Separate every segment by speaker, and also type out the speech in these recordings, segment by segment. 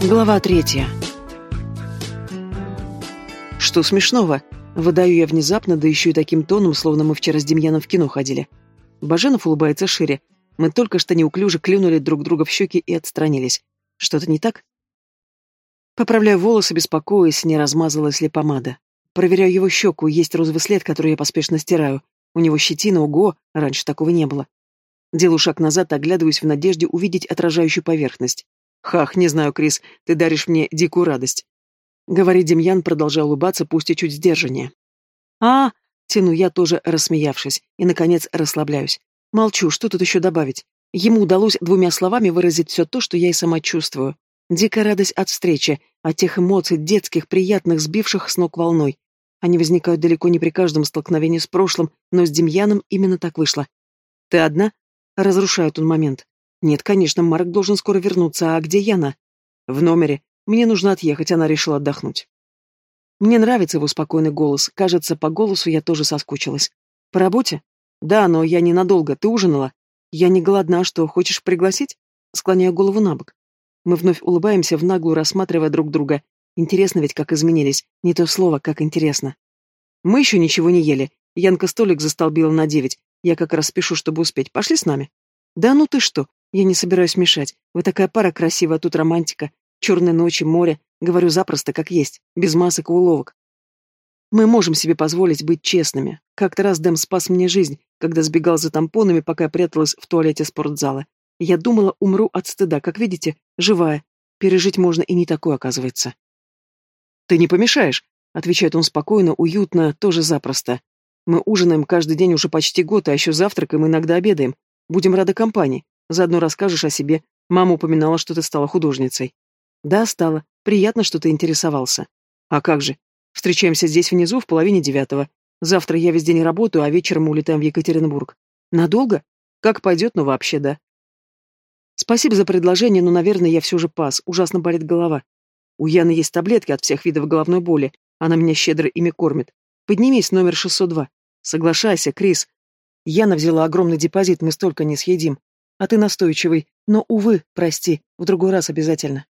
Speaker 1: Глава третья. Что смешного? Выдаю я внезапно, да еще и таким тоном, словно мы вчера с Демьяном в кино ходили. Баженов улыбается шире. Мы только что неуклюже клюнули друг друга в щеки и отстранились. Что-то не так? Поправляю волосы, беспокоясь, не размазалась ли помада. Проверяю его щеку, есть розовый след, который я поспешно стираю. У него щетина, ого, раньше такого не было. Делаю шаг назад, оглядываюсь в надежде увидеть отражающую поверхность. Хах, не знаю, Крис, ты даришь мне дикую радость. Говорит Демьян, продолжая улыбаться, пусть и чуть сдержаннее. А, тяну я тоже, рассмеявшись, и, наконец, расслабляюсь. Молчу, что тут еще добавить? Ему удалось двумя словами выразить все то, что я и сама чувствую. Дикая радость от встречи, от тех эмоций, детских, приятных, сбивших с ног волной. Они возникают далеко не при каждом столкновении с прошлым, но с Демьяном именно так вышло. «Ты одна?» — разрушает он момент. Нет, конечно, Марк должен скоро вернуться, а где Яна? В номере. Мне нужно отъехать, она решила отдохнуть. Мне нравится его спокойный голос. Кажется, по голосу я тоже соскучилась. По работе? Да, но я ненадолго. Ты ужинала? Я не голодна, что, хочешь пригласить? Склоняю голову на бок. Мы вновь улыбаемся, в наглую рассматривая друг друга. Интересно ведь, как изменились. Не то слово, как интересно. Мы еще ничего не ели. Янка столик застолбила на девять. Я как раз спешу, чтобы успеть. Пошли с нами? Да ну ты что? Я не собираюсь мешать. Вы такая пара красивая, тут романтика. Черные ночи, море. Говорю запросто, как есть, без масок и уловок. Мы можем себе позволить быть честными. Как-то раз Дэм спас мне жизнь, когда сбегал за тампонами, пока я пряталась в туалете спортзала. Я думала, умру от стыда, как видите, живая. Пережить можно и не такое, оказывается. «Ты не помешаешь», — отвечает он спокойно, уютно, тоже запросто. «Мы ужинаем каждый день уже почти год, а еще завтракаем, иногда обедаем. Будем рады компании. Заодно расскажешь о себе. Мама упоминала, что ты стала художницей. Да, стала. Приятно, что ты интересовался. А как же? Встречаемся здесь внизу в половине девятого. Завтра я весь день работаю, а вечером улетаем в Екатеринбург. Надолго? Как пойдет, но вообще да. Спасибо за предложение, но, наверное, я все же пас. Ужасно болит голова. У Яны есть таблетки от всех видов головной боли. Она меня щедро ими кормит. Поднимись, номер 602. Соглашайся, Крис. Яна взяла огромный депозит, мы столько не съедим. А ты настойчивый. Но, увы, прости, в другой раз обязательно.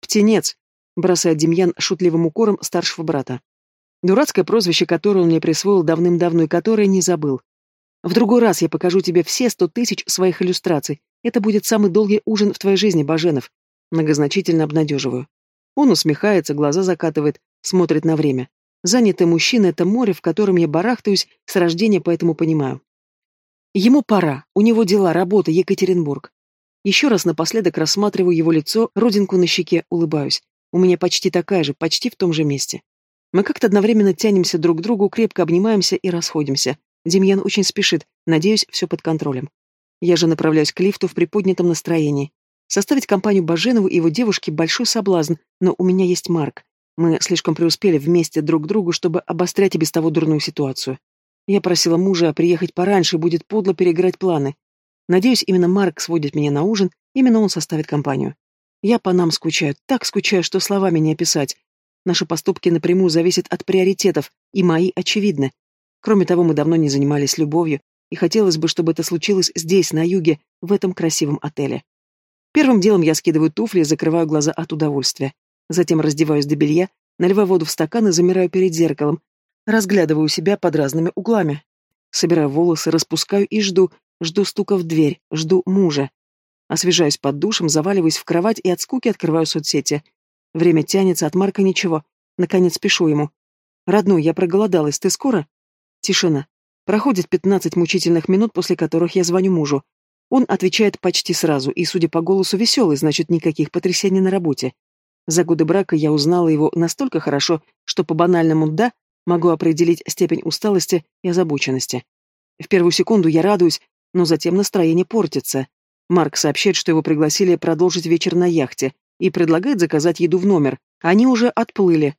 Speaker 1: Птенец, бросает Демьян шутливым укором старшего брата. Дурацкое прозвище, которое он мне присвоил давным-давно и которое не забыл. В другой раз я покажу тебе все сто тысяч своих иллюстраций. Это будет самый долгий ужин в твоей жизни, Баженов. Многозначительно обнадеживаю. Он усмехается, глаза закатывает, смотрит на время. Занятый мужчина — это море, в котором я барахтаюсь с рождения, поэтому понимаю. Ему пора, у него дела, работа, Екатеринбург. Еще раз напоследок рассматриваю его лицо, родинку на щеке, улыбаюсь. У меня почти такая же, почти в том же месте. Мы как-то одновременно тянемся друг к другу, крепко обнимаемся и расходимся. Демьян очень спешит, надеюсь, все под контролем. Я же направляюсь к лифту в приподнятом настроении. Составить компанию Баженову и его девушке большой соблазн, но у меня есть Марк. Мы слишком преуспели вместе друг к другу, чтобы обострять и без того дурную ситуацию. Я просила мужа приехать пораньше, будет подло переиграть планы. Надеюсь, именно Марк сводит меня на ужин, именно он составит компанию. Я по нам скучаю, так скучаю, что словами не описать. Наши поступки напрямую зависят от приоритетов, и мои очевидны. Кроме того, мы давно не занимались любовью, и хотелось бы, чтобы это случилось здесь, на юге, в этом красивом отеле. Первым делом я скидываю туфли и закрываю глаза от удовольствия. Затем раздеваюсь до белья, наливаю воду в стакан и замираю перед зеркалом, Разглядываю себя под разными углами. Собираю волосы, распускаю и жду, жду стука в дверь, жду мужа. Освежаюсь под душем, заваливаюсь в кровать и от скуки открываю соцсети. Время тянется, от Марка ничего. Наконец пишу ему. «Родной, я проголодалась, ты скоро?» Тишина. Проходит пятнадцать мучительных минут, после которых я звоню мужу. Он отвечает почти сразу, и, судя по голосу, веселый, значит, никаких потрясений на работе. За годы брака я узнала его настолько хорошо, что по банальному «да» Могу определить степень усталости и озабоченности. В первую секунду я радуюсь, но затем настроение портится. Марк сообщает, что его пригласили продолжить вечер на яхте и предлагает заказать еду в номер. Они уже отплыли.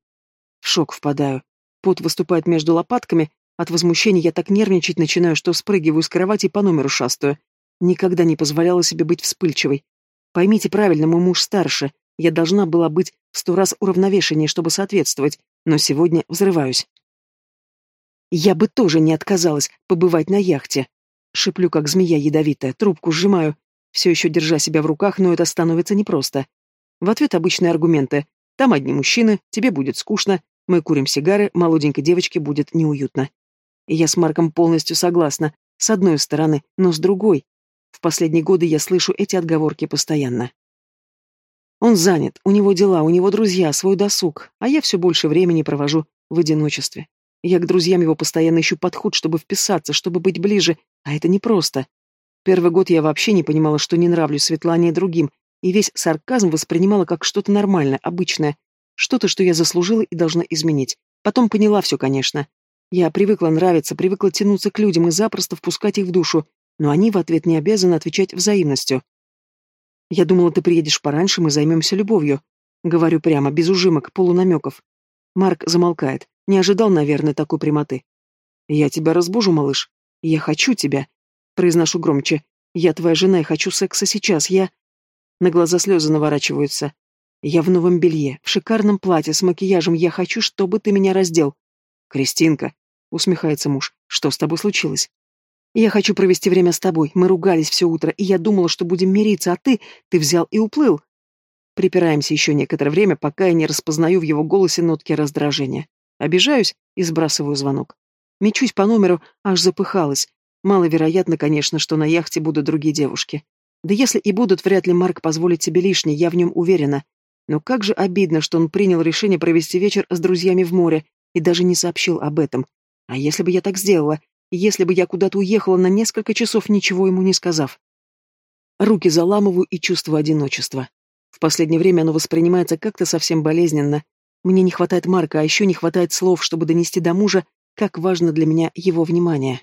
Speaker 1: В шок впадаю. Пот выступает между лопатками. От возмущения я так нервничать начинаю, что спрыгиваю с кровати по номеру шастаю. Никогда не позволяла себе быть вспыльчивой. Поймите правильно, мой муж старше. Я должна была быть в сто раз уравновешеннее, чтобы соответствовать, но сегодня взрываюсь. Я бы тоже не отказалась побывать на яхте. Шиплю, как змея ядовитая, трубку сжимаю, все еще держа себя в руках, но это становится непросто. В ответ обычные аргументы. Там одни мужчины, тебе будет скучно, мы курим сигары, молоденькой девочке будет неуютно. Я с Марком полностью согласна, с одной стороны, но с другой. В последние годы я слышу эти отговорки постоянно. Он занят, у него дела, у него друзья, свой досуг, а я все больше времени провожу в одиночестве. Я к друзьям его постоянно ищу подход, чтобы вписаться, чтобы быть ближе, а это непросто. Первый год я вообще не понимала, что не нравлюсь Светлане и другим, и весь сарказм воспринимала как что-то нормальное, обычное, что-то, что я заслужила и должна изменить. Потом поняла все, конечно. Я привыкла нравиться, привыкла тянуться к людям и запросто впускать их в душу, но они в ответ не обязаны отвечать взаимностью. Я думала, ты приедешь пораньше, мы займемся любовью. Говорю прямо, без ужимок, полунамеков. Марк замолкает. Не ожидал, наверное, такой прямоты. Я тебя разбужу, малыш. Я хочу тебя. Произношу громче. Я твоя жена и хочу секса сейчас. Я... На глаза слезы наворачиваются. Я в новом белье, в шикарном платье, с макияжем. Я хочу, чтобы ты меня раздел. Кристинка, усмехается муж, что с тобой случилось? Я хочу провести время с тобой. Мы ругались все утро, и я думала, что будем мириться, а ты... Ты взял и уплыл. Припираемся еще некоторое время, пока я не распознаю в его голосе нотки раздражения. Обижаюсь и сбрасываю звонок. Мечусь по номеру, аж запыхалась. Маловероятно, конечно, что на яхте будут другие девушки. Да если и будут, вряд ли Марк позволит себе лишнее, я в нем уверена. Но как же обидно, что он принял решение провести вечер с друзьями в море и даже не сообщил об этом. А если бы я так сделала? Если бы я куда-то уехала на несколько часов, ничего ему не сказав? Руки заламываю и чувствую одиночество. В последнее время оно воспринимается как-то совсем болезненно. Мне не хватает Марка, а еще не хватает слов, чтобы донести до мужа, как важно для меня его внимание.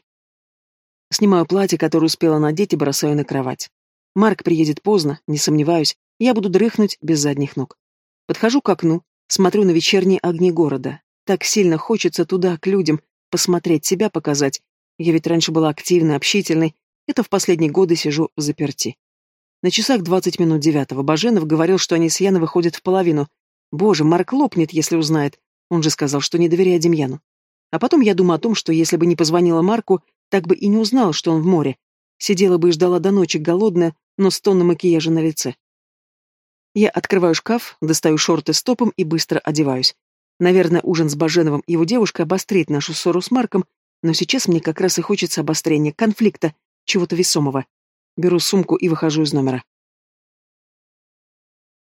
Speaker 1: Снимаю платье, которое успела надеть, и бросаю на кровать. Марк приедет поздно, не сомневаюсь, я буду дрыхнуть без задних ног. Подхожу к окну, смотрю на вечерние огни города. Так сильно хочется туда, к людям, посмотреть, себя показать. Я ведь раньше была активной, общительной. Это в последние годы сижу в заперти. На часах двадцать минут девятого Баженов говорил, что они с Яной выходят в половину. Боже, Марк лопнет, если узнает. Он же сказал, что не доверяет Демьяну. А потом я думаю о том, что если бы не позвонила Марку, так бы и не узнала, что он в море. Сидела бы и ждала до ночи голодная, но с тонной макияжа на лице. Я открываю шкаф, достаю шорты с топом и быстро одеваюсь. Наверное, ужин с Баженовым и его девушкой обострит нашу ссору с Марком, но сейчас мне как раз и хочется обострения, конфликта, чего-то весомого. Беру сумку и выхожу из номера.